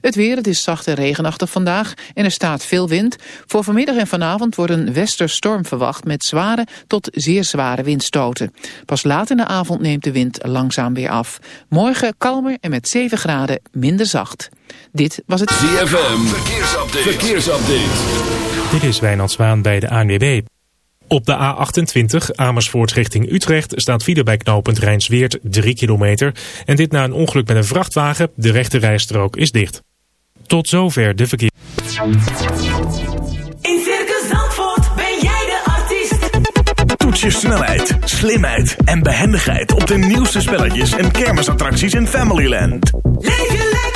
Het weer, het is zacht en regenachtig vandaag en er staat veel wind. Voor vanmiddag en vanavond wordt een westerstorm verwacht met zware tot zeer zware windstoten. Pas laat in de avond neemt de wind langzaam weer af. Morgen kalmer en met 7 graden minder zacht. Dit was het ZFM, verkeersupdate. verkeersupdate. Dit is Wijnand Zwaan bij de ANWB. Op de A28 Amersfoort richting Utrecht staat file bij knooppunt Rijnsweert 3 kilometer. En dit na een ongeluk met een vrachtwagen. De rechte rijstrook is dicht. Tot zover de verkeer. In Circus Zandvoort ben jij de artiest. Toets je snelheid, slimheid en behendigheid op de nieuwste spelletjes en kermisattracties in Familyland. Leef je lekker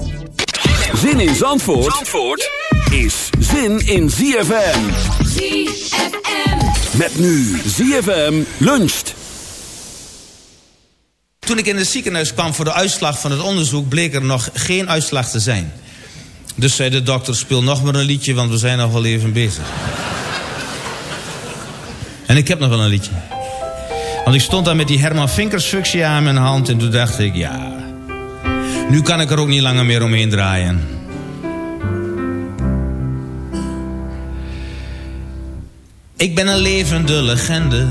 Zin in Zandvoort, Zandvoort is zin in ZFM. ZFM. Met nu ZFM luncht. Toen ik in het ziekenhuis kwam voor de uitslag van het onderzoek... bleek er nog geen uitslag te zijn. Dus zei de dokter, speel nog maar een liedje... want we zijn nog wel even bezig. en ik heb nog wel een liedje. Want ik stond daar met die Herman Vinkers fuchsia in mijn hand... en toen dacht ik, ja... nu kan ik er ook niet langer meer omheen draaien. Ik ben een levende legende...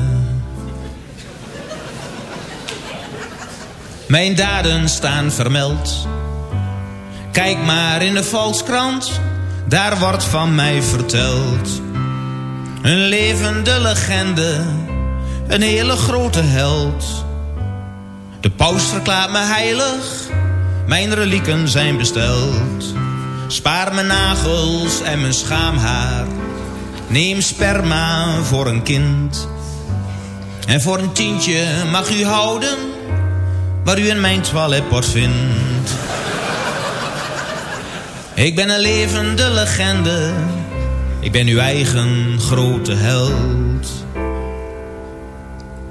Mijn daden staan vermeld. Kijk maar in de Volkskrant, daar wordt van mij verteld. Een levende legende, een hele grote held. De paus verklaart me heilig, mijn relieken zijn besteld. Spaar mijn nagels en mijn schaamhaar. Neem sperma voor een kind. En voor een tientje mag u houden waar u in mijn toiletpot vindt. Ik ben een levende legende. Ik ben uw eigen grote held.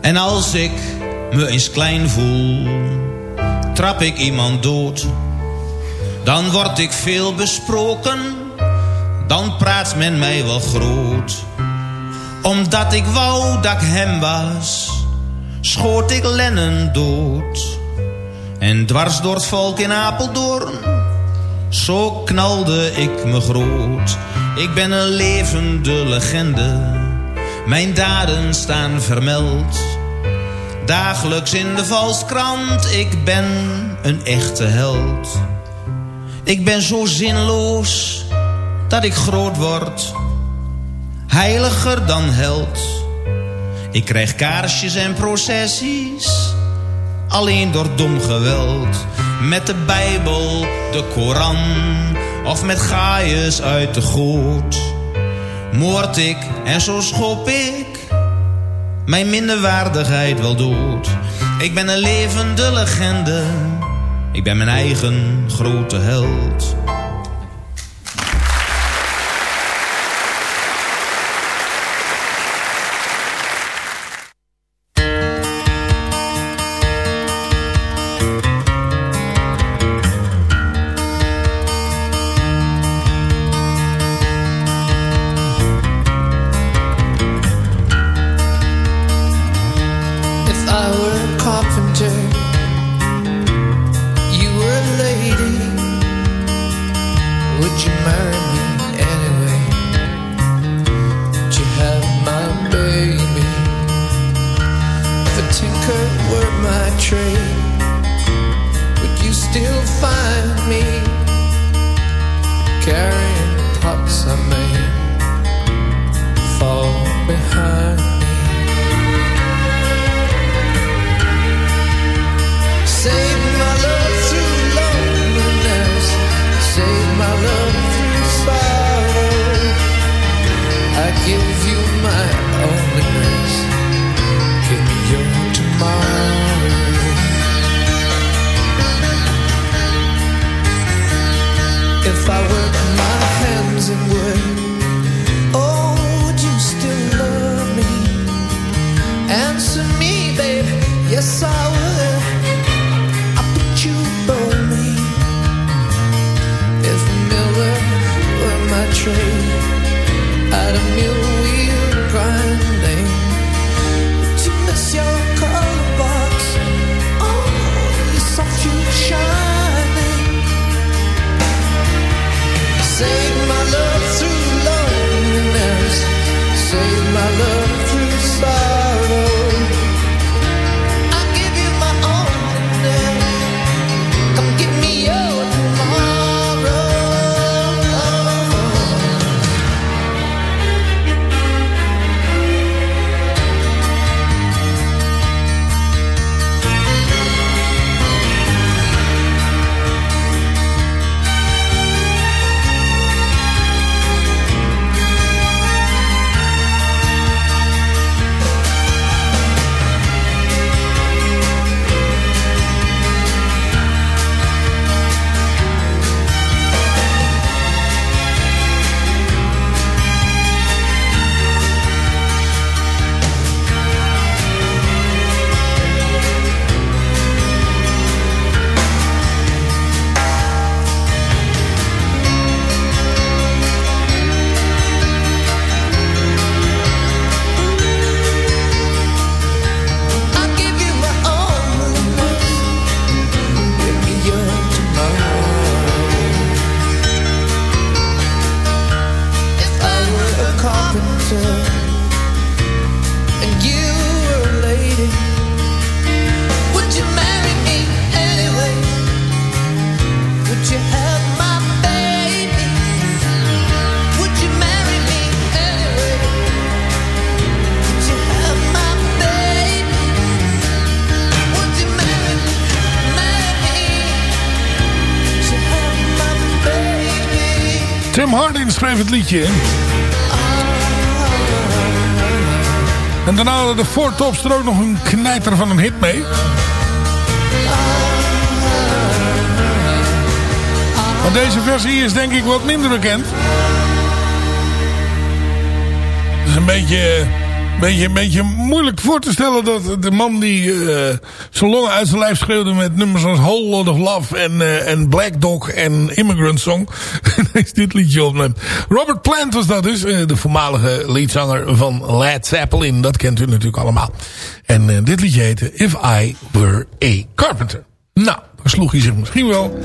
En als ik me eens klein voel, trap ik iemand dood. Dan word ik veel besproken, dan praat men mij wel groot. Omdat ik wou dat ik hem was, schoot ik Lennon dood. En dwars door het volk in Apeldoorn, zo knalde ik me groot. Ik ben een levende legende, mijn daden staan vermeld. Dagelijks in de Valskrant, ik ben een echte held. Ik ben zo zinloos dat ik groot word, heiliger dan held. Ik krijg kaarsjes en processies, alleen door dom geweld. Met de Bijbel, de Koran, of met gaaiers uit de goot. Moord ik en zo schop ik mijn minderwaardigheid wel dood. Ik ben een levende legende, ik ben mijn eigen grote held. If I work my hands in wood, schreef het liedje. En daarna hadden de Four Tops er ook nog een knijter van een hit mee. Want deze versie is denk ik wat minder bekend. Het is een beetje, beetje, beetje moeilijk voor te stellen dat de man die uh, zijn longen uit zijn lijf schreeuwde met nummers als Whole Lot of Love en, uh, en Black Dog en Immigrant Song. Is dit liedje opneemt. Robert Plant was dat dus, uh, de voormalige leadzanger van Led Zeppelin. Dat kent u natuurlijk allemaal. En dit liedje heette If I Were a Carpenter. Nou, dan sloeg hij zich misschien wel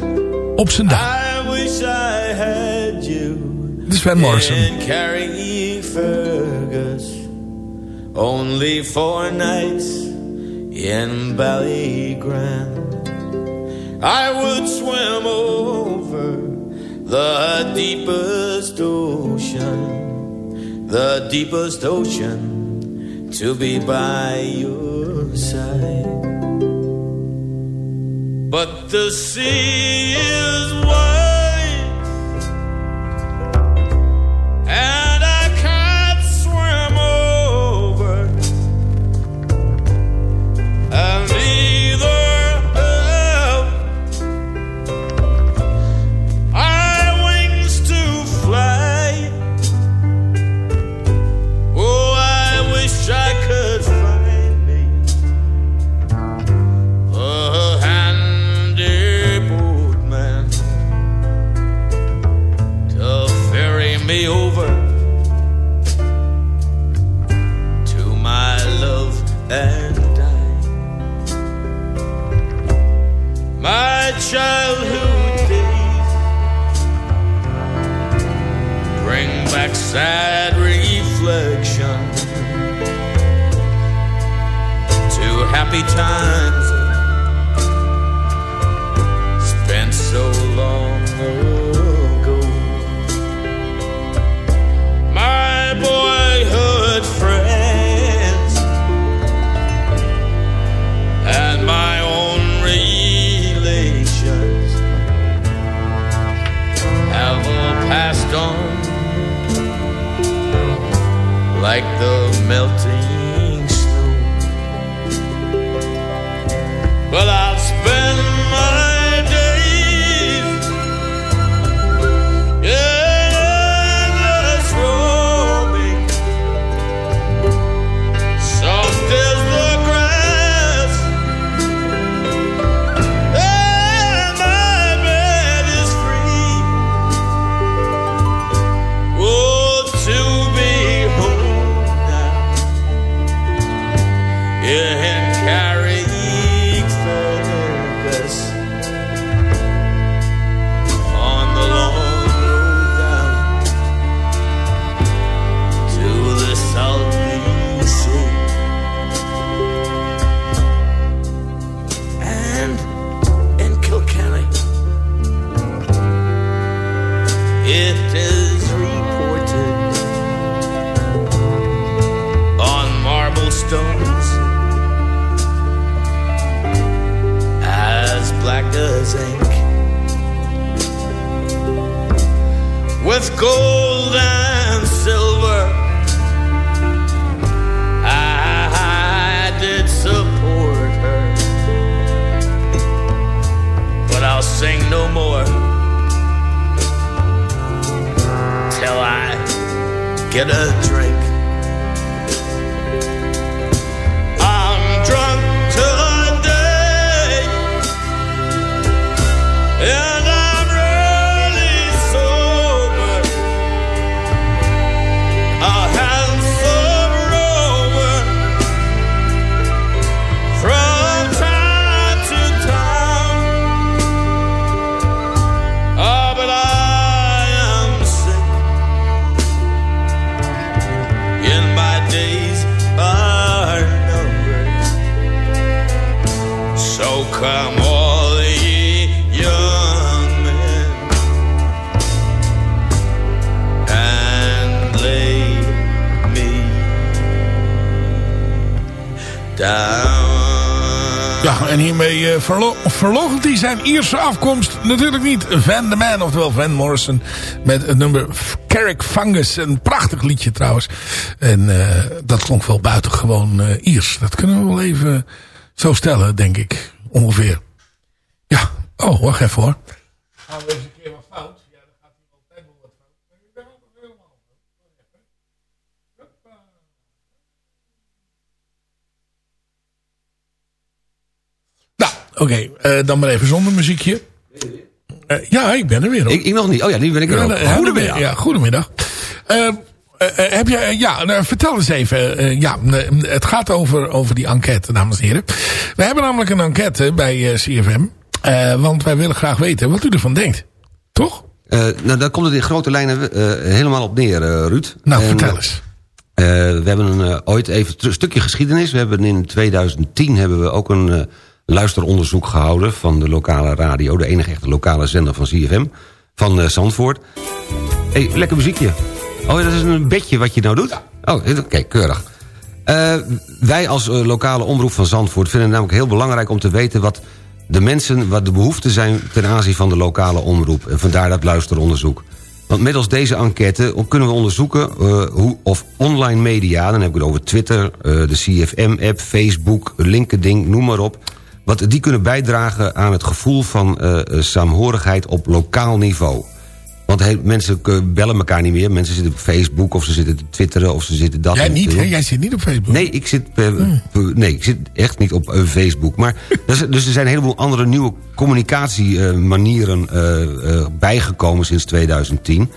op zijn duim. I wish I had you. Dit is Van Morrison. Fergus. Only four nights in Ballygrand. I would swim over the deepest ocean. The deepest ocean to be by your side. But the sea is wide And zijn Ierse afkomst natuurlijk niet. Van the Man, oftewel Van Morrison. Met het nummer Carrick Fungus. Een prachtig liedje trouwens. En uh, dat klonk wel buitengewoon uh, Iers. Dat kunnen we wel even zo stellen, denk ik. Ongeveer. Ja. Oh, wacht even hoor. We eens een keer wat fout. Oké, eh, dan maar even zonder muziekje. Eh, ja, ik ben er weer. Hoor. Ik, ik nog niet. Oh ja, nu ben ik er Ja, ook. nou, Goedemiddag. Ja, goedemiddag. Eh, heb je, ja, nou, vertel eens even. ja, het gaat over, over die enquête, dames en heren. We hebben namelijk een enquête bij CFM. want wij willen graag weten wat u ervan denkt. Toch? Nou, daar komt het in grote lijnen helemaal op neer, Ruud. Nou, En, vertel eens. we hebben een, ooit even een stukje geschiedenis. We hebben in 2010 hebben we ook een luisteronderzoek gehouden... van de lokale radio, de enige echte lokale zender van CFM... van eh, Zandvoort. hey, lekker muziekje. Oh, dat is een bedje wat je nou doet? Oh, oké, keurig. Eh, wij als eh, lokale omroep van Zandvoort vinden het namelijk heel belangrijk om te weten... wat de mensen, wat de behoeften zijn ten aanzien van de lokale omroep. En vandaar dat luisteronderzoek. Want middels deze enquête kunnen we onderzoeken hoe of online media... dan heb ik het over Twitter, eh, de CFM-app, Facebook, LinkedIn, noem maar op... wat die kunnen bijdragen aan het gevoel van eh, eh, saamhorigheid op lokaal niveau. Want heel- mensen bellen elkaar niet meer. Mensen zitten op Facebook of ze zitten te twitteren of ze zitten dat... Jij niet, hè? Jij zit niet op Facebook. Nee, ik zit, eh, eh, nee, ik zit echt niet op Facebook. Maar, dus, dus er zijn een heleboel andere nieuwe communicatiemanieren bijgekomen sinds 2010.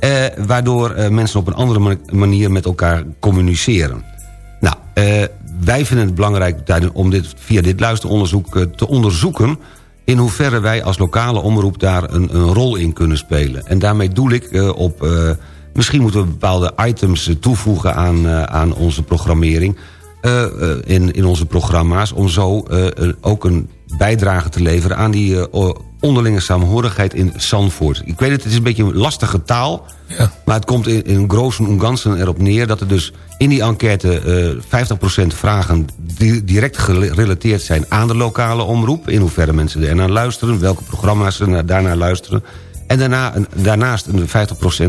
eh, waardoor mensen op een andere ma- manier met elkaar communiceren. Nou, eh, wij vinden het belangrijk om dit, via dit luisteronderzoek eh, te onderzoeken... in hoeverre wij als lokale omroep daar een, een rol in kunnen spelen. En daarmee doel ik eh, op... eh, misschien moeten we bepaalde items toevoegen aan, aan onze programmering... in, in onze programma's... om zo ook een bijdrage te leveren aan die eh, onderlinge samenhorigheid in Zandvoort. Ik weet het, het is een beetje een lastige taal... maar het komt in, in großen en ganzen erop neer... dat er dus in die enquête eh 50% vragen die direct gerelateerd zijn aan de lokale omroep... in hoeverre mensen er naar luisteren, welke programma's ze naar- daarnaar luisteren... en daarna, daarnaast een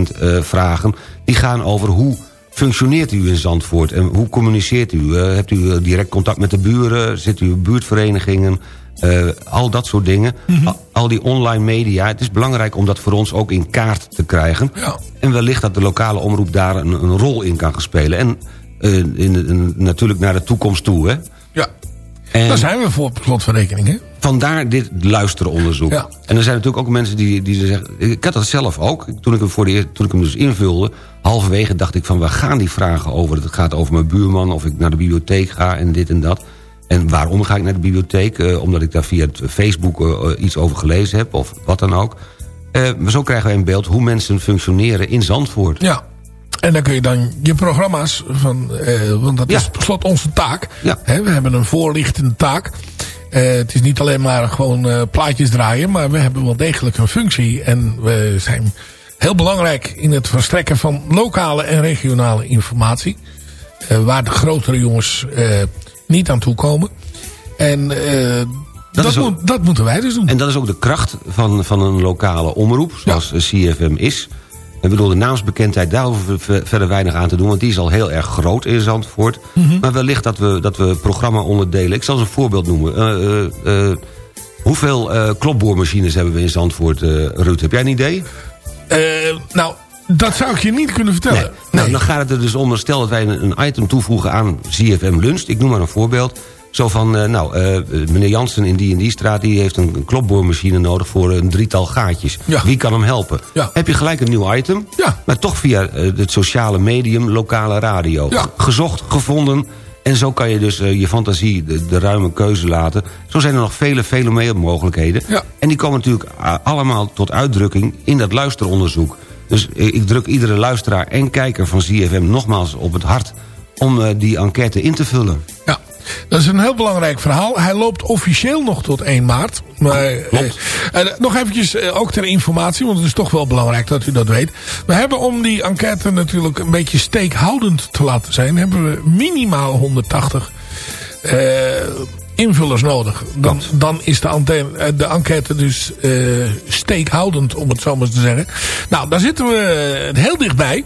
50% eh, vragen die gaan over hoe functioneert u in Zandvoort... en hoe communiceert u? Eh, hebt u eh, direct contact met de buren? Zit u in buurtverenigingen? Eh, al dat soort dingen. al, al die online media. Het is belangrijk om dat voor ons ook in kaart te krijgen. En wellicht dat de lokale omroep daar een, een rol in kan gaan spelen. En eh, in, in- natuurlijk naar de toekomst toe. Hè? Ja. En Daar zijn we voor op slot van rekening, hè? Vandaar dit luisteronderzoek. Ja. En er zijn natuurlijk ook mensen die, die zeggen... Ik had dat zelf ook. Toen ik, hem voor de eer- toen ik hem dus invulde... halverwege dacht ik van waar gaan die vragen over? Het gaat over mijn buurman of ik naar de bibliotheek ga en dit en dat. En waarom ga ik naar de bibliotheek? Eh, omdat ik daar via het Facebook eh, eh, iets over gelezen heb of wat dan ook. Maar zo krijgen wij een beeld hoe mensen functioneren in Zandvoort. Ja. En dan kun je dan je programma's van, want dat is per slot onze taak. Hè, we hebben een voorlichtende taak. Het is niet alleen maar gewoon plaatjes draaien, maar we hebben wel degelijk een functie. En we zijn heel belangrijk in het verstrekken van lokale en regionale informatie. Waar de grotere jongens niet aan toe komen. En eh, dat, ook- moet, dat moeten wij dus doen. En dat is ook de kracht van, van een lokale omroep, zoals CFM is. Ik bedoel, de naamsbekendheid, daar hoeven we ver- verder weinig aan te doen... want die is al heel erg groot in Zandvoort. Mhm. Maar wellicht dat we, dat we programma-onderdelen... ik zal eens een voorbeeld noemen. Eh, eh, hoeveel klopboormachines hebben we in Zandvoort, Ruud? Heb jij een idee? Nou, dat zou ik je niet kunnen vertellen. Nou, dan gaat het er dus om, stel dat wij een, een item toevoegen aan CFM Lunch. Ik noem maar een voorbeeld. Zo van, eh, nou, eh, meneer Jansen in die en die straat... die heeft een, een klopboormachine nodig voor een drietal gaatjes. Wie kan hem helpen? Heb je gelijk een nieuw item, maar toch via eh, het sociale medium lokale radio. Gezocht, gevonden... En zo kan je dus je fantasie de, de ruime keuze laten. Zo zijn er nog vele, vele meer mogelijkheden. En die komen natuurlijk allemaal tot uitdrukking in dat luisteronderzoek. Dus ik druk iedere luisteraar en kijker van ZFM nogmaals op het hart... om eh, die enquête in te vullen. Ja, dat is een heel belangrijk verhaal. Hij loopt officieel nog tot 1 maart. Maar, eh, eh, nog eventjes eh, ook ter informatie, want het is toch wel belangrijk dat u dat weet. We hebben om die enquête natuurlijk een beetje steekhoudend te laten zijn... hebben we minimaal 180 eh, invullers nodig. Dan, dan is de, antenne, eh, de enquête dus eh, steekhoudend, om het zo maar te zeggen. Nou, daar zitten we eh, heel dichtbij.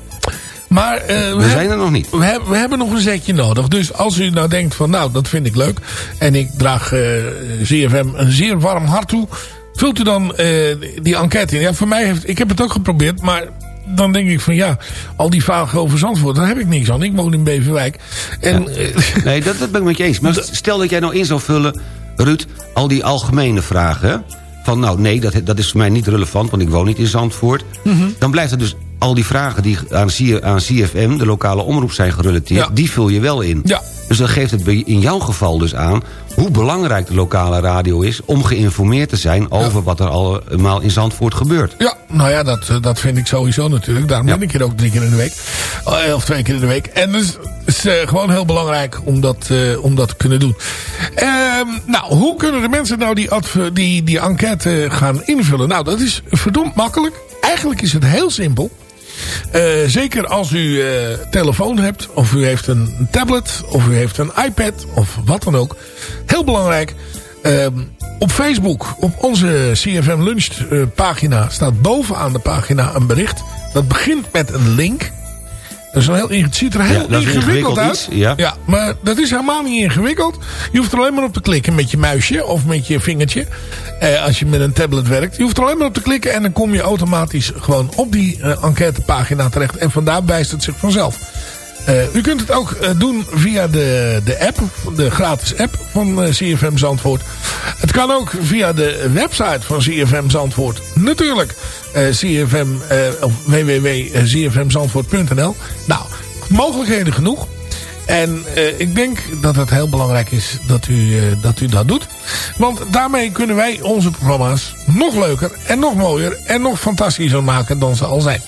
Maar we, zijn hebben- er nog niet. We hebben, we hebben nog een zetje nodig. Dus als u nou denkt van nou, dat vind ik leuk. En ik draag eh ZFM een zeer warm hart toe. Vult u dan die enquête in. Ja, voor mij heeft, ik heb het ook geprobeerd. Maar dan denk ik van ja, al die vragen over Zandvoort, daar heb ik niks aan. Ik woon in Beverwijk. En, eh, Nee, dat, dat ben ik met je eens. Maar stel dat jij nou in zou vullen... Ruud, al die algemene vragen... van nou nee, dat, dat is voor mij niet relevant... want ik woon niet in Zandvoort... dan blijft er dus al die vragen die aan, aan CFM, de lokale omroep, zijn gerelateerd... Ja. die vul je wel in. Ja. Dus dan geeft het in jouw geval dus aan... hoe belangrijk de lokale radio is... om geïnformeerd te zijn over wat er allemaal in Zandvoort gebeurt. Ja, nou ja, dat, eh, dat vind ik sowieso natuurlijk. Daarom ben ik hier ook drie keer in de week. Eh, Of twee keer in de week. En het is, is eh, gewoon heel belangrijk om dat, om dat te kunnen doen. Ehm, nou, hoe kunnen de mensen nou die, die, die enquête gaan invullen? Nou, dat is verdomd makkelijk. Eigenlijk is het heel simpel. Eh, zeker als u eh, telefoon hebt, of u heeft een tablet, of u heeft een iPad, of wat dan ook. Heel belangrijk. ehm, op Facebook, op onze CFM Lunch eh, pagina, staat bovenaan de pagina een bericht. Dat begint met een link. Dat is wel heel, inge- het ziet er heel Ja, ingewikkeld ingewikkeld uit. iets, ja. maar dat is helemaal niet ingewikkeld. Je hoeft er alleen maar op te klikken met je muisje of met je vingertje. Eh, als je met een tablet werkt. Je hoeft er alleen maar op te klikken en dan kom je automatisch gewoon op die eh, enquêtepagina terecht. En vandaar wijst het zich vanzelf. Eh, u kunt het ook eh, doen via de, de app, de gratis app van eh, CFM Zandvoort. Het kan ook via de website van CFM Zandvoort. Natuurlijk, CFM, of www.cfmzandvoort.nl. Nou, mogelijkheden genoeg. En eh, ik denk dat het heel belangrijk is dat u, eh, dat u dat doet. Want daarmee kunnen wij onze programma's nog leuker en nog mooier en nog fantastischer maken dan ze al zijn.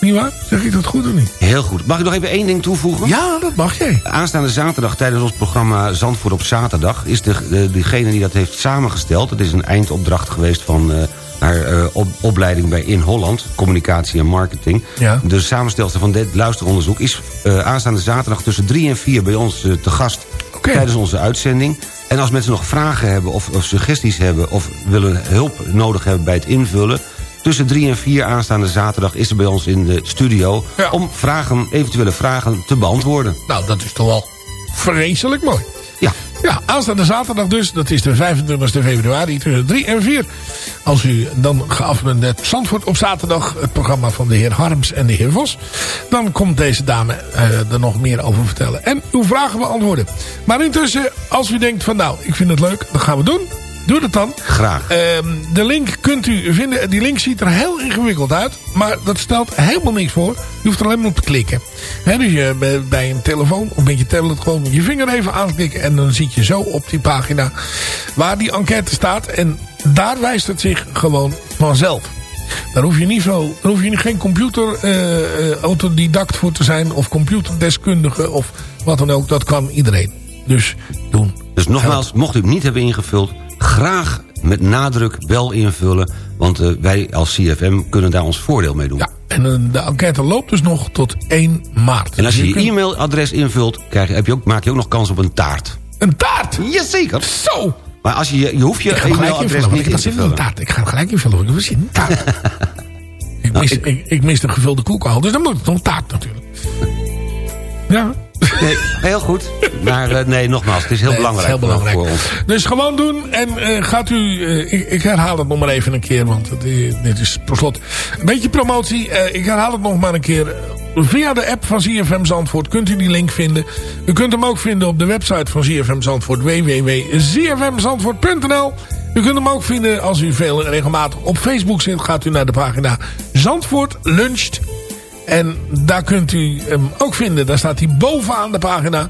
Niet waar? Zeg ik dat goed of niet? Heel goed. Mag ik nog even één ding toevoegen? Ja, dat mag jij. Aanstaande zaterdag tijdens ons programma Zandvoort op zaterdag... is de, de, degene die dat heeft samengesteld... het is een eindopdracht geweest van eh, haar eh, op, opleiding bij In Holland... communicatie en marketing. Ja. De samenstelster van dit luisteronderzoek... is eh, aanstaande zaterdag tussen 3 en 4 bij ons eh, te gast... tijdens onze uitzending. En als mensen nog vragen hebben of, of suggesties hebben... of willen hulp nodig hebben bij het invullen... Tussen 3 en 4 aanstaande zaterdag is er bij ons in de studio... om vragen, eventuele vragen te beantwoorden. Nou, dat is toch wel vreselijk mooi. Ja. Ja, aanstaande zaterdag dus. Dat is de 25 februari tussen 3 en 4. Als u dan geafbend met Zandvoort op zaterdag... het programma van de heer Harms en de heer Vos... dan komt deze dame eh, er nog meer over vertellen. En uw vragen beantwoorden. Maar intussen, als u denkt van nou, ik vind het leuk, dat gaan we doen... Doe dat dan. Graag. Ehm, de link kunt u vinden. Die link ziet er heel ingewikkeld uit. Maar dat stelt helemaal niks voor. Je hoeft er alleen maar op te klikken. Dus je bij- een telefoon of met je tablet gewoon je vinger even aanklikken. En dan zie je zo op die pagina waar die enquête staat. En daar wijst het zich gewoon vanzelf. Daar hoef je niet zo, daar hoef je niet- geen computer eh, eh, autodidact voor te zijn. Of computerdeskundige of wat dan ook. Dat kan iedereen. Dus doen. Dus nogmaals, mocht u het niet hebben ingevuld... graag met nadruk wel invullen... want eh, wij als CFM kunnen daar ons voordeel mee doen. Ja, en eh, de enquête loopt dus nog tot 1 maart. En als je je kunt- e-mailadres invult... Krijg, je- heb je ook, maak je ook nog kans op een taart. Een taart? Jazeker. Zo! Maar als je, je hoeft je e-mailadres niet in dat te een taart. Ik ga gelijk invullen. Ik in een taart. ik, mis, ik, ik, mis de gevulde koekenhal. Dus dan moet het nog taart natuurlijk. Ja. Nee, heel goed. Maar eh, nee, nogmaals, het is heel Nee, het is belangrijk, heel belangrijk. Voor, ons. Dus gewoon doen. En eh, gaat u... eh, ik, ik herhaal het nog maar even een keer. Want dit is per slot een beetje promotie. Ik herhaal het nog maar een keer. Via de app van ZFM Zandvoort kunt u die link vinden. U kunt hem ook vinden op de website van ZFM Zandvoort. www.zfmzandvoort.nl U kunt hem ook vinden als u veel regelmatig op Facebook zit. Gaat u naar de pagina Zandvoort Luncht. En daar kunt u hem ook vinden. Daar staat hij bovenaan de pagina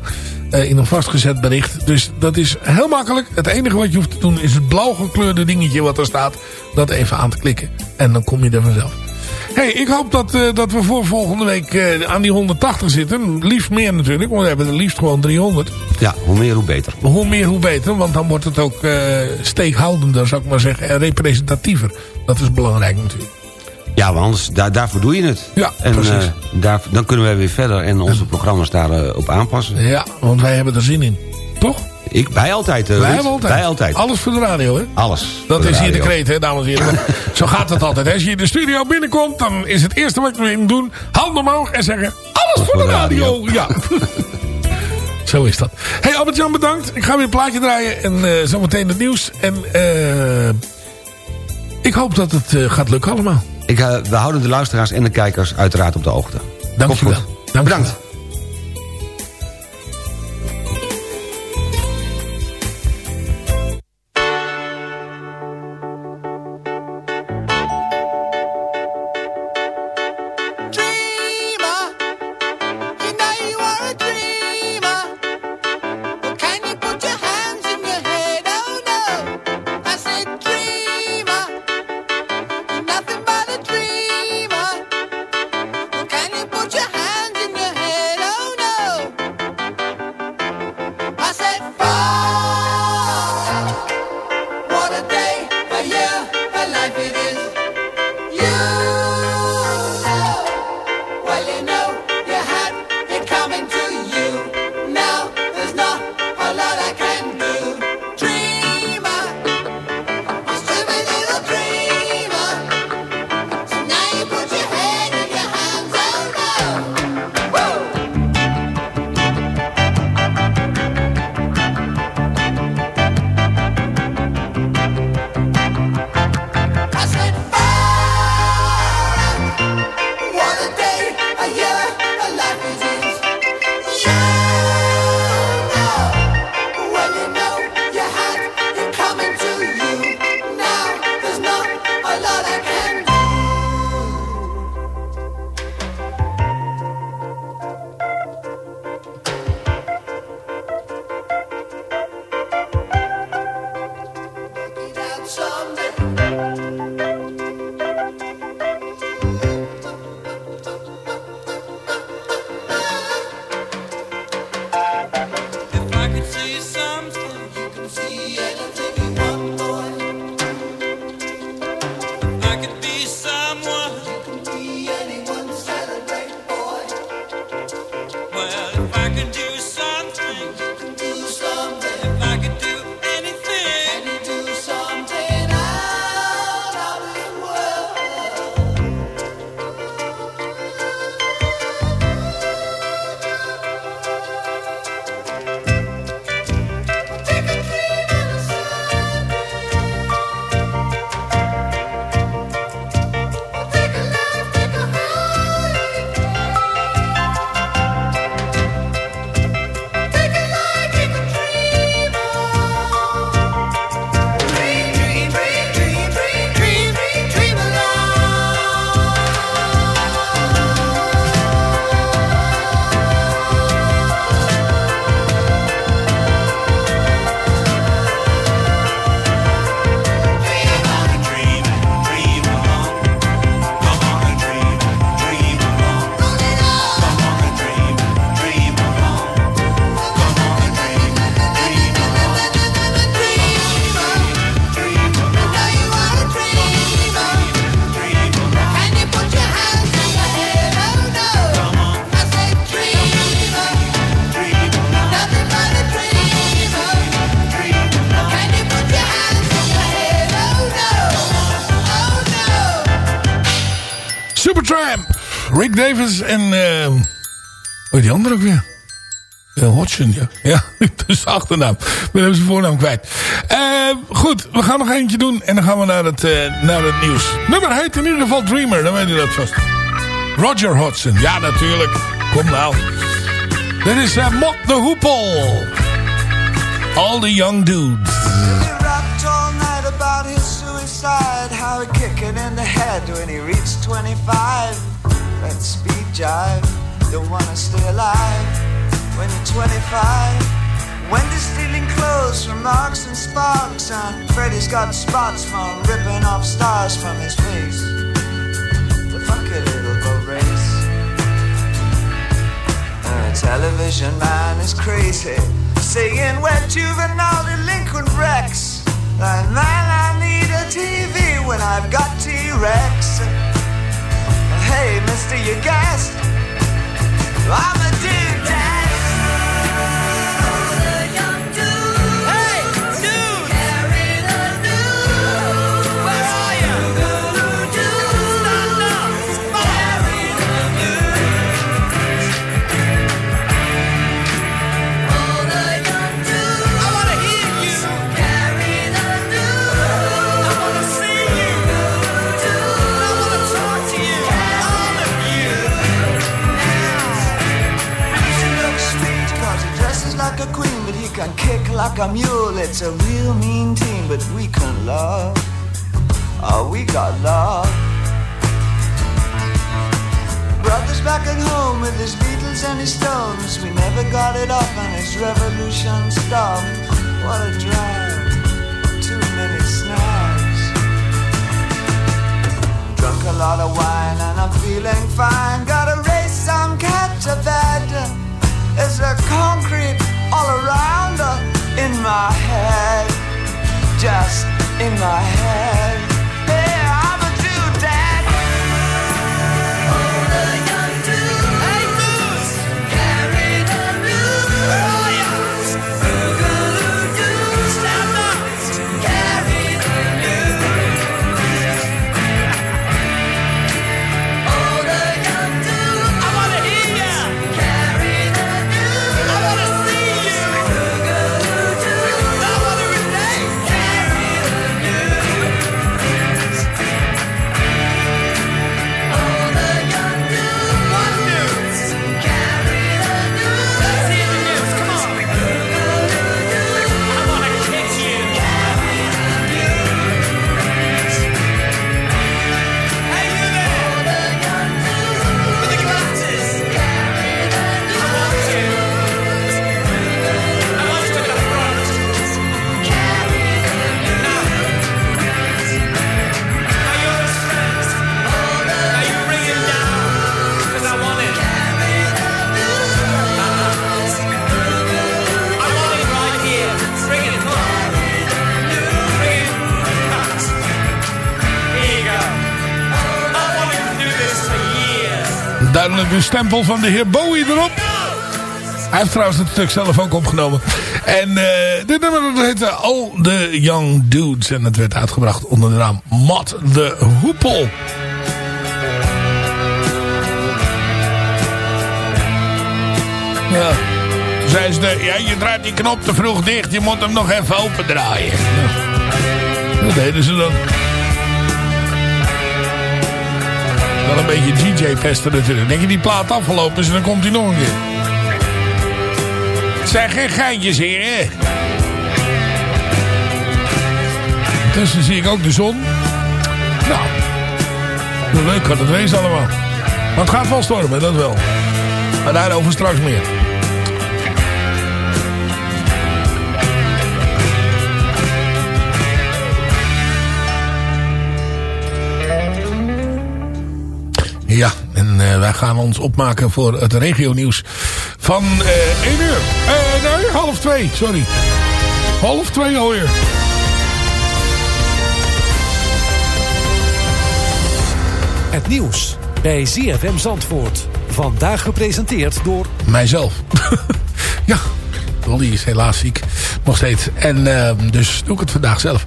eh, in een vastgezet bericht. Dus dat is heel makkelijk. Het enige wat je hoeft te doen is het blauw gekleurde dingetje wat er staat. Dat even aan te klikken. En dan kom je er vanzelf. hey, ik hoop dat, eh, dat we voor volgende week eh, aan die 180 zitten. Liefst meer natuurlijk, want we hebben er liefst gewoon 300. Ja, hoe meer hoe beter. Hoe meer hoe beter, want dan wordt het ook steekhoudender, zou ik maar zeggen. En representatiever. Dat is belangrijk natuurlijk. Ja, want anders, daar, daarvoor doe je het. Ja, en precies. eh, daar, dan kunnen wij weer verder en onze programma's daarop op aanpassen. Ja, want wij hebben er zin in. Toch? Ik, wij altijd, eh, Wij Ruud. hebben altijd. Wij altijd. Alles voor de radio, hè? Alles. Dat is hier de kreet, hè, dames en heren. Zo gaat het altijd. hè. Als je in de studio binnenkomt, dan is het eerste wat we doen... handen omhoog en zeggen... Alles voor de radio! Ja. Zo is dat. hey, Albert-Jan, bedankt. Ik ga weer een plaatje draaien en eh zometeen het nieuws. En eh ik hoop dat het eh, gaat lukken allemaal. Ik, eh, we houden de luisteraars en de kijkers uiteraard op de hoogte. Dank je wel. Bedankt. Rick Davis en... eh hoe die andere ook weer? Bill Hodgson, ja. Ja, is de achternaam. Ik ben even zijn voornaam kwijt. Eh, goed, we gaan nog eentje doen. En dan gaan we naar het, eh, naar het nieuws. Nummer heet in ieder geval Dreamer. Dan weet je dat vast. Roger Hodgson. Ja, natuurlijk. Kom nou. Dit is uh, Mott the Hoople. All the young dudes. Rapped all night about his suicide, how he kick it in the head when he reached 25. Speed jive, don't wanna stay alive when you're 25. Wendy's stealing clothes from Marks and Sparks, and Freddy's got spots from ripping off stars from his face. The funky little boat race. Uh, television man is crazy, singing wet juvenile delinquent Rex. And man, I need a TV when I've got T-Rex. Hey, mister, you guessed. I'm a dude, like a mule. It's a real mean team, but we can love. Oh, we got love. Brother's back at home with his Beatles and his Stones. We never got it up and his revolution stopped. What a drive. Too many snags. Drunk a lot of wine and I'm feeling fine. Gotta race some cat to bed. There's a concrete all around uh, in my head. Just in my head. Duidelijk een stempel van de heer Bowie erop. Hij heeft trouwens het stuk zelf ook opgenomen. En eh dit nummer heette All the Young Dudes. En het werd uitgebracht onder de naam Mott the Hoople. Ja. Toen zei ze, ja, je draait die knop te vroeg dicht. Je moet hem nog even open draaien. Ja. Dat deden ze dan. Wel een beetje DJ-pesten natuurlijk. Denk je die plaat afgelopen is en dan komt hij nog een keer. Het zijn geen geintjes hier, hè? Intussen zie ik ook de zon. Nou, leuk kan het wezen allemaal. Maar het gaat wel stormen, dat wel. Maar daarover straks meer. Ja, en eh, wij gaan ons opmaken voor het regionieuws van eh 1 uur. Eh nee, half 2, sorry. Half 2 alweer. Het nieuws bij ZFM Zandvoort. Vandaag gepresenteerd door... Mijzelf. ja, Dolly is helaas ziek. Nog steeds. En eh, dus doe ik het vandaag zelf.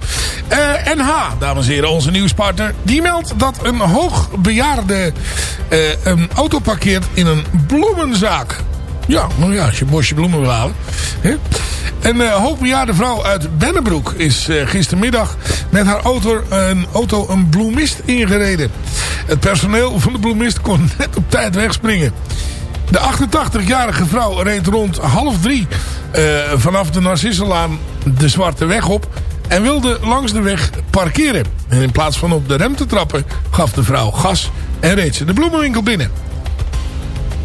Eh, NH, dames en heren, onze nieuwspartner. Die meldt dat een hoogbejaarde eh, een auto parkeert in een bloemenzaak. Ja, nou ja, als je een bosje bloemen wil halen. Hè? Een eh, hoogbejaarde vrouw uit Bennebroek is eh, gistermiddag met haar auto een, auto een bloemist ingereden. Het personeel van de bloemist kon net op tijd wegspringen. De 88-jarige vrouw reed rond half drie vanaf de Narcisselaan de Zwarte Weg op en wilde langs de weg parkeren. En in plaats van op de rem te trappen gaf de vrouw gas en reed ze de bloemenwinkel binnen.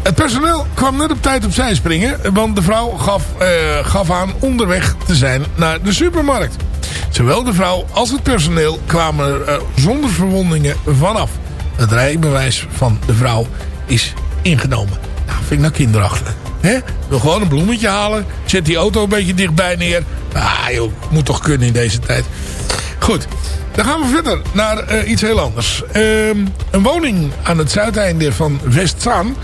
Het personeel kwam net op tijd opzij springen, want de vrouw gaf, eh, gaf aan onderweg te zijn naar de supermarkt. Zowel de vrouw als het personeel kwamen er eh, zonder verwondingen vanaf. Het rijbewijs van de vrouw is ingenomen. Nou, vind ik nou kinderachtig. Hè? Wil gewoon een bloemetje halen, zet die auto een beetje dichtbij neer. Ah joh, moet toch kunnen in deze tijd. Goed, dan gaan we verder naar eh, iets heel anders. Ehm, een woning aan het zuideinde van Westzaan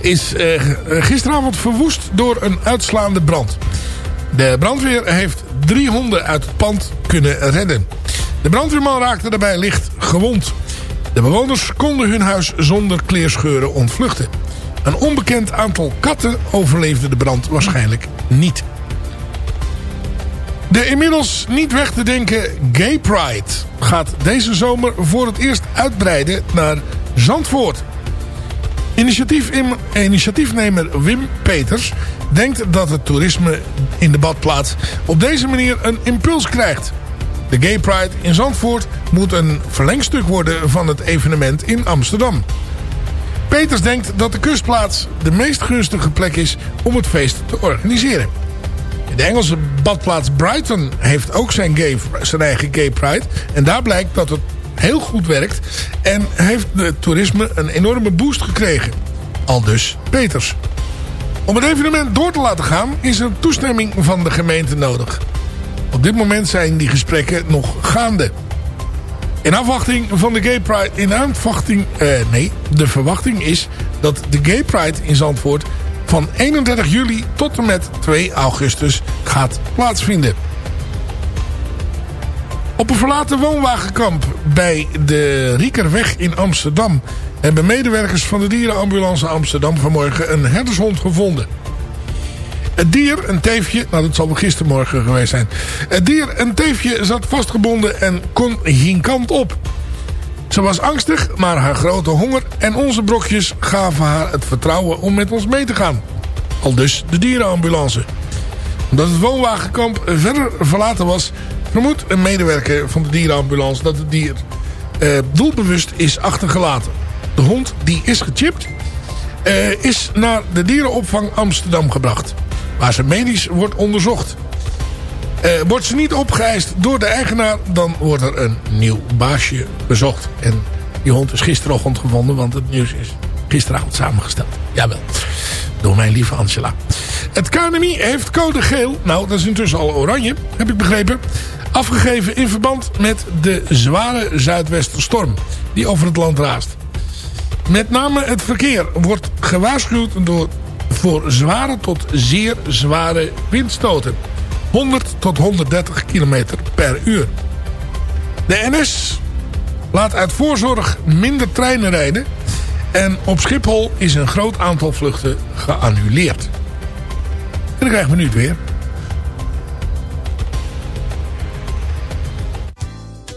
is eh, gisteravond verwoest door een uitslaande brand. De brandweer heeft drie honden uit het pand kunnen redden. De brandweerman raakte daarbij licht gewond. De bewoners konden hun huis zonder kleerscheuren ontvluchten. Een onbekend aantal katten overleefde de brand waarschijnlijk niet. De inmiddels niet weg te denken Gay Pride gaat deze zomer voor het eerst uitbreiden naar Zandvoort. Initiatief, initiatiefnemer Wim Peters denkt dat het toerisme in de badplaats op deze manier een impuls krijgt. De Gay Pride in Zandvoort moet een verlengstuk worden van het evenement in Amsterdam. Peters denkt dat de kustplaats de meest gunstige plek is om het feest te organiseren. De Engelse badplaats Brighton heeft ook zijn, zijn eigen Gay Pride. En daar blijkt dat het heel goed werkt. En heeft het toerisme een enorme boost gekregen. Al dus Peters. Om het evenement door te laten gaan is er toestemming van de gemeente nodig. Op dit moment zijn die gesprekken nog gaande. In afwachting van de Gay Pride... In afwachting... Eh, nee, de verwachting is dat de Gay Pride in Zandvoort... van 31 juli tot en met 2 augustus gaat plaatsvinden. Op een verlaten woonwagenkamp bij de Riekerweg in Amsterdam... hebben medewerkers van de dierenambulance Amsterdam vanmorgen een herdershond gevonden. Het dier, een teefje, nou dat zal wel gistermorgen geweest zijn. Het dier, een teefje, zat vastgebonden en kon geen kant op. Ze was angstig, maar haar grote honger en onze brokjes gaven haar het vertrouwen om met ons mee te gaan. Al dus de dierenambulance. Omdat het woonwagenkamp verder verlaten was, vermoedt een medewerker van de dierenambulance dat het dier eh, doelbewust is achtergelaten. De hond, die is gechipt, eh, is naar de dierenopvang Amsterdam gebracht. Waar ze medisch wordt onderzocht. Eh, wordt ze niet opgeëist door de eigenaar, dan wordt er een nieuw baasje bezocht. En die hond is gisterochtend gevonden, want het nieuws is gisteravond samengesteld. Jawel, door mijn lieve Angela. Het KNMI heeft code geel, nou dat is intussen al oranje, heb ik begrepen... afgegeven in verband met de zware zuidwesterstorm die over het land raast. Met name het verkeer wordt gewaarschuwd door, voor zware tot zeer zware windstoten. 100 tot 130 km per uur. De NS laat uit voorzorg minder treinen rijden. En op Schiphol is een groot aantal vluchten geannuleerd. En dan krijgen we nu het weer.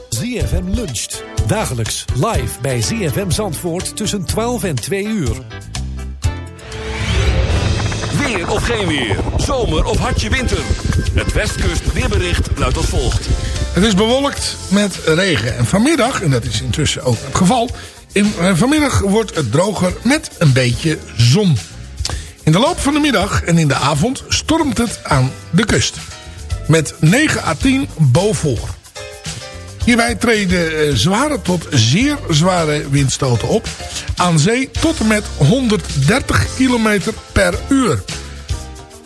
ZFM luncht. Dagelijks live bij ZFM Zandvoort tussen 12 en 2 uur. Of geen weer. Zomer of hartje winter. Het Westkust weerbericht luidt als volgt. Het is bewolkt met regen. En vanmiddag, en dat is intussen ook het geval... In, eh, vanmiddag wordt het droger met een beetje zon. In de loop van de middag en in de avond stormt het aan de kust. Met 9 à 10 bovenvoor. Hierbij treden eh, zware tot zeer zware windstoten op. Aan zee tot en met 130 km per uur.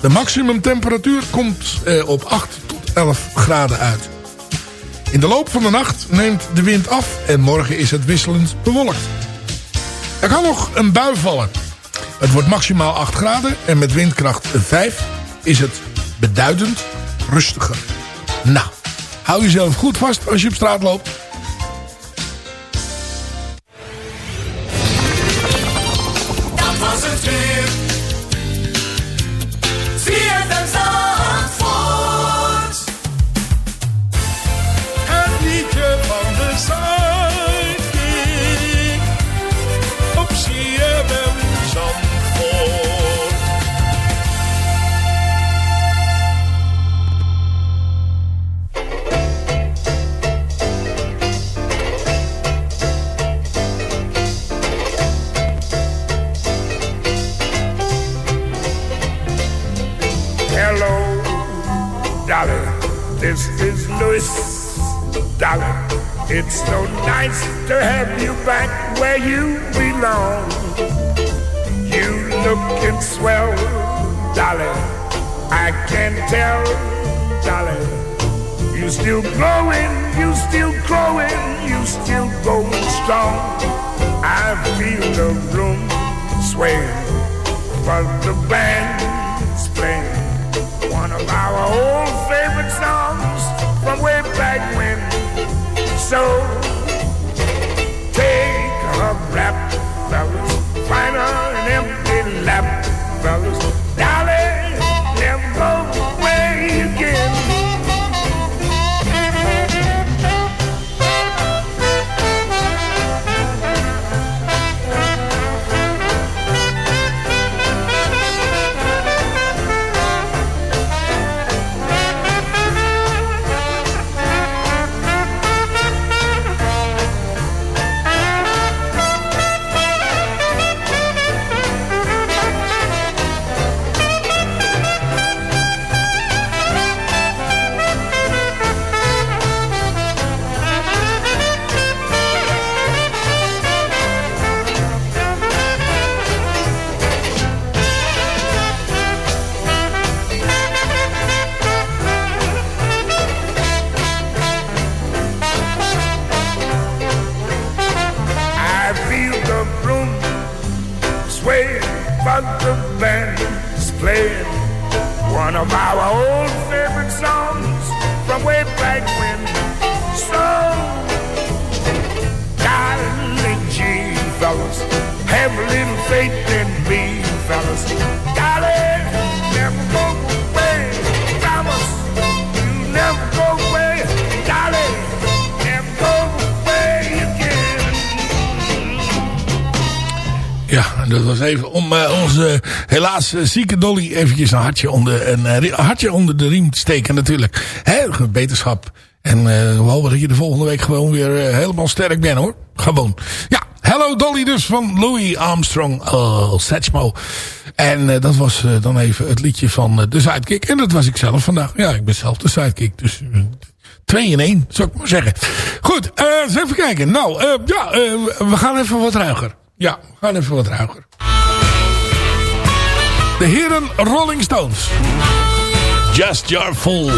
De maximumtemperatuur komt eh, op 8 tot 11 graden uit. In de loop van de nacht neemt de wind af en morgen is het wisselend bewolkt. Er kan nog een bui vallen. Het wordt maximaal 8 graden en met windkracht 5 is het beduidend rustiger. Nou, hou jezelf goed vast als je op straat loopt. Tell, darling. You still growing, you still growing, you still going strong. I feel the room swaying, but the band's playing one of our old favorite songs from way back when. So take a rap, fellas, find an empty lap, fellas. Faith in me, fellas. Darling, never go away, promise you never go away, darling, never go away again. Ja, dat was even om eh, onze helaas eh, zieke Dolly eventjes een hartje onder, een, eh, hartje onder de riem te steken natuurlijk. Hè, beterschap. En we hopen dat je de volgende week gewoon weer helemaal sterk bent hoor. Gewoon. Ja, Hello Dolly dus van Louis Armstrong oh, Satchmo. En eh, dat was eh, dan even het liedje van eh, de Sidekick. En dat was ik zelf vandaag. Ja, ik ben zelf de Sidekick. Dus eh, twee in één, zou ik maar zeggen. Goed, eh, eens even kijken. Nou, eh, ja, eh, we gaan even wat ruiger. Ja, we gaan even wat ruiger. De heren Rolling Stones. Just Your Fool.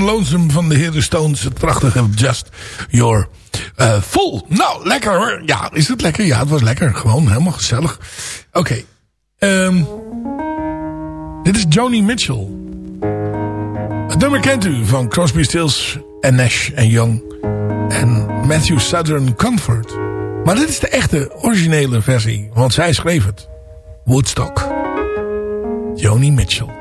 And Lonesome van de heren Stones. Het prachtige Just Your eh, Full. Nou, lekker hoor. Ja, is het lekker? Ja, het was lekker. Gewoon helemaal gezellig. Oké. Ehm, dit is Joni Mitchell. Het nummer kent u van Crosby, Stills en Nash en Young. En Matthew Southern Comfort. Maar dit is de echte originele versie. Want zij schreef het. Woodstock. Joni Mitchell.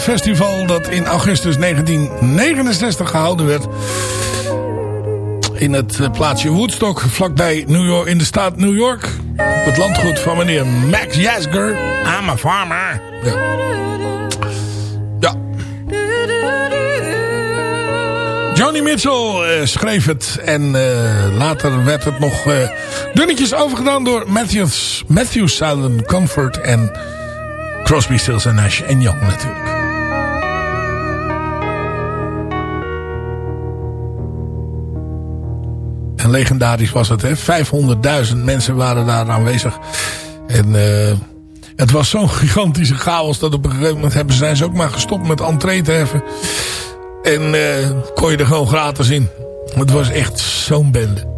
Festival dat in augustus 1969 gehouden werd. In het eh, plaatsje Woodstock, vlakbij New York, in de staat New York. Op het landgoed van meneer Max Jasger. I'm a farmer. Ja. ja. Johnny Mitchell eh, schreef het en eh, later werd het nog dunnetjes overgedaan door Matthews, Matthew Silent Comfort en Crosby, Stills Nash en Young natuurlijk. En legendarisch was het, hè? 500.000 mensen waren daar aanwezig. En eh, het was zo'n gigantische chaos dat op een gegeven moment hebben, zijn ze ook maar gestopt met entree te heffen. En eh, kon je er gewoon gratis in. Het was echt zo'n bende.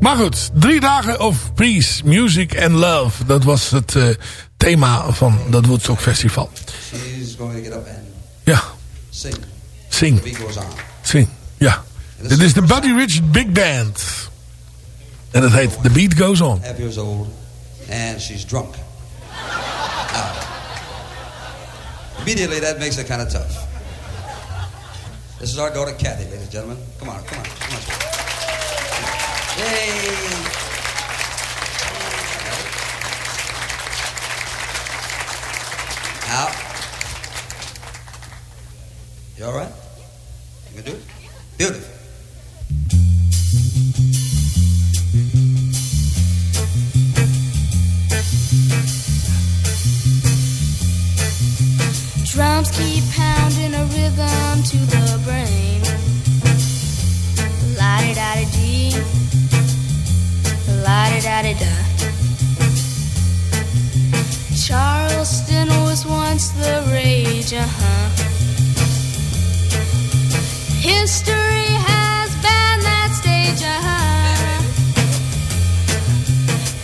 Maar goed, drie dagen of peace, music and love. Dat was het eh, thema van dat Woodstock Festival. She's going to get up and Ja, sing. Sing. Zing. Ja. Dit is de Buddy Rich Big Band. En het heet The Beat Goes On. Half years old, and she's drunk. Now, immediately that makes it kind of tough. This is our daughter Kathy, ladies and gentlemen. Come on, come on, come on. Yay! Now, you all right? You can do it? Beautiful. Keep pounding a rhythm to the brain. La di da di dee, la di da di da. Charleston was once the rage, uh huh. History has banned that stage, uh huh.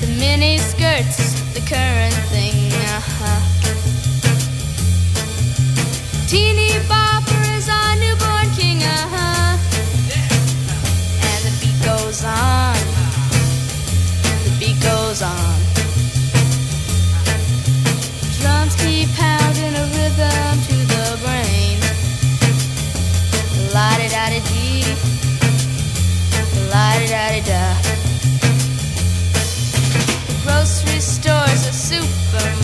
The mini skirts, the current Teeny bopper is our newborn king, uh-huh. And the beat goes on. The beat goes on. Drums keep pounding a rhythm to the brain. La di da di dee. La di da di da. Grocery store's a super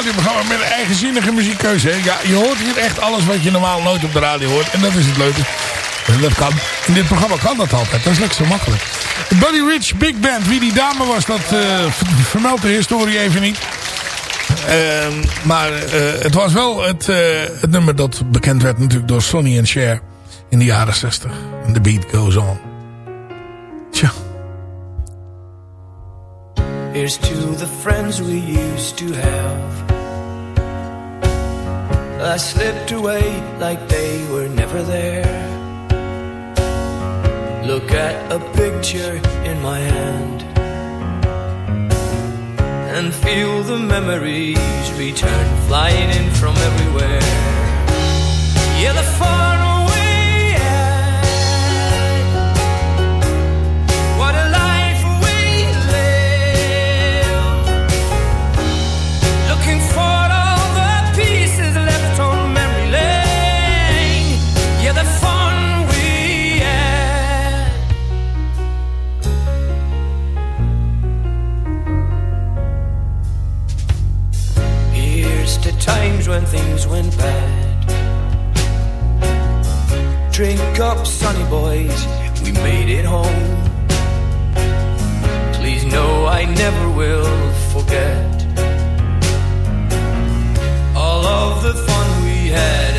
radioprogramma met een eigenzinnige muziekkeuze. Ja, je hoort hier echt alles wat je normaal nooit op de radio hoort. En dat is het leuke. Dat kan. In dit programma kan dat altijd. Dat is lekker zo makkelijk. Buddy Rich Big Band. Wie die dame was, dat ver- vermeldt de historie even niet. Ehm, maar eh, het was wel het, eh, het nummer dat bekend werd natuurlijk door Sonny en Cher in de jaren 60. En the beat goes on. Tja. Here's to the friends we used to have. I slipped away like they were never there. Look at a picture in my hand and feel the memories return flying in from everywhere. Yeah, the far To times when things went bad. Drink up, sunny boys, we made it home. Please know I never will forget all of the fun we had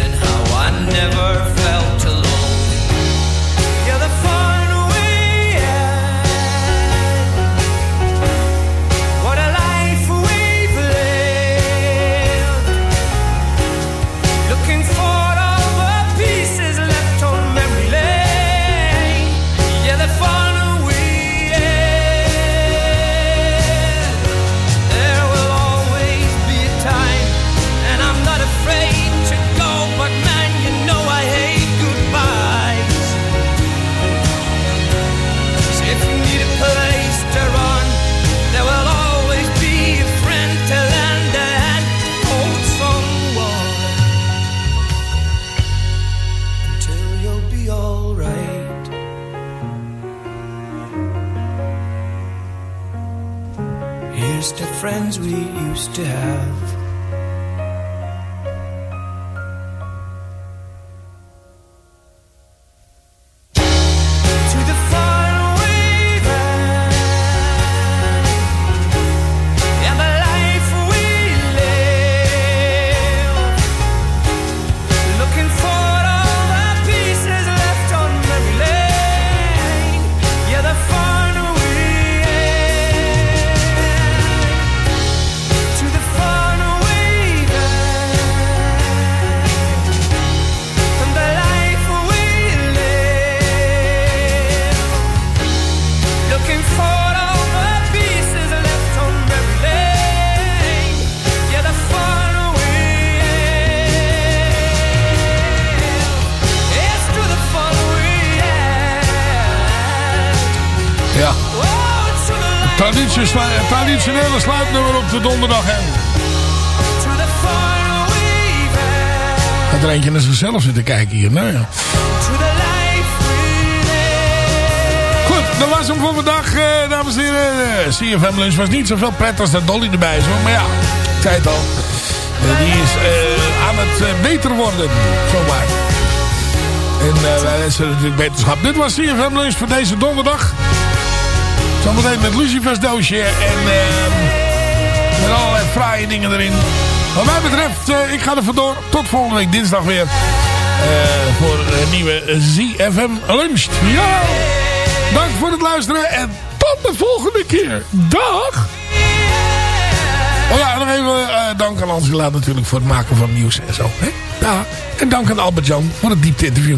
Traditie, slu- traditionele sluitnummer op de donderdag. En gaat er eentje naar zichzelf zitten kijken hier. Nou ja. Goed, dat was hem voor vandaag, eh, dames en heren. Eh, CFM Lunch was niet zoveel pret als dat Dolly erbij is. Maar ja, ik zei het al. Eh, die is eh, aan het eh, beter worden. Zomaar. En wij wensen natuurlijk beterschap. Dit was CFM Lunch voor deze donderdag. Zometeen met Lucifers doosje. En eh, met allerlei fraaie dingen erin. Wat mij betreft, eh, ik ga er vandoor. Tot volgende week dinsdag weer. eh, voor een nieuwe ZFM Lunch. Ja! Dank voor het luisteren en tot de volgende keer. Dag! Oh ja, nog even dank aan Angela natuurlijk voor het maken van nieuws en zo. Hè? Ja. En dank aan Albert-Jan voor het diepte interview.